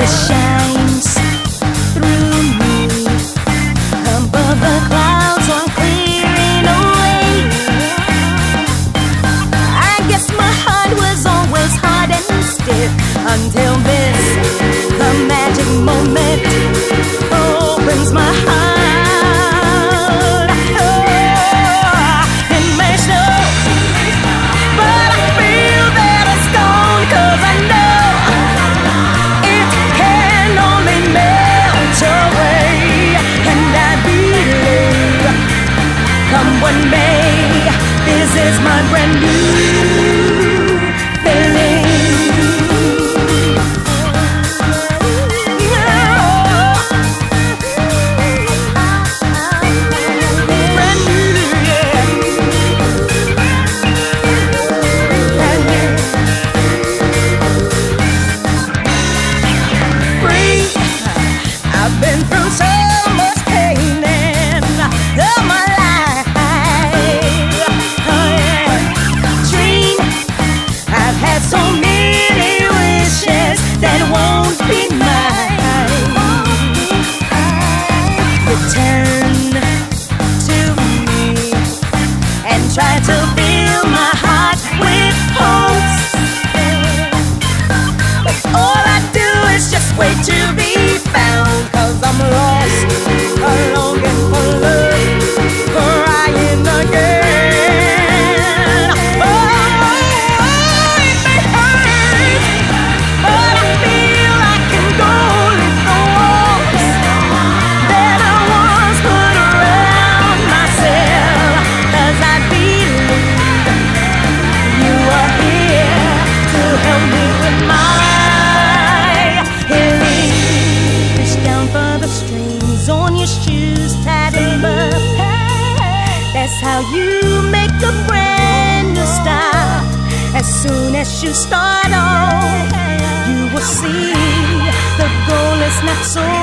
the shine. This is my brand new That's how you make a brand new start. As soon as you start on, you will see the goal is not so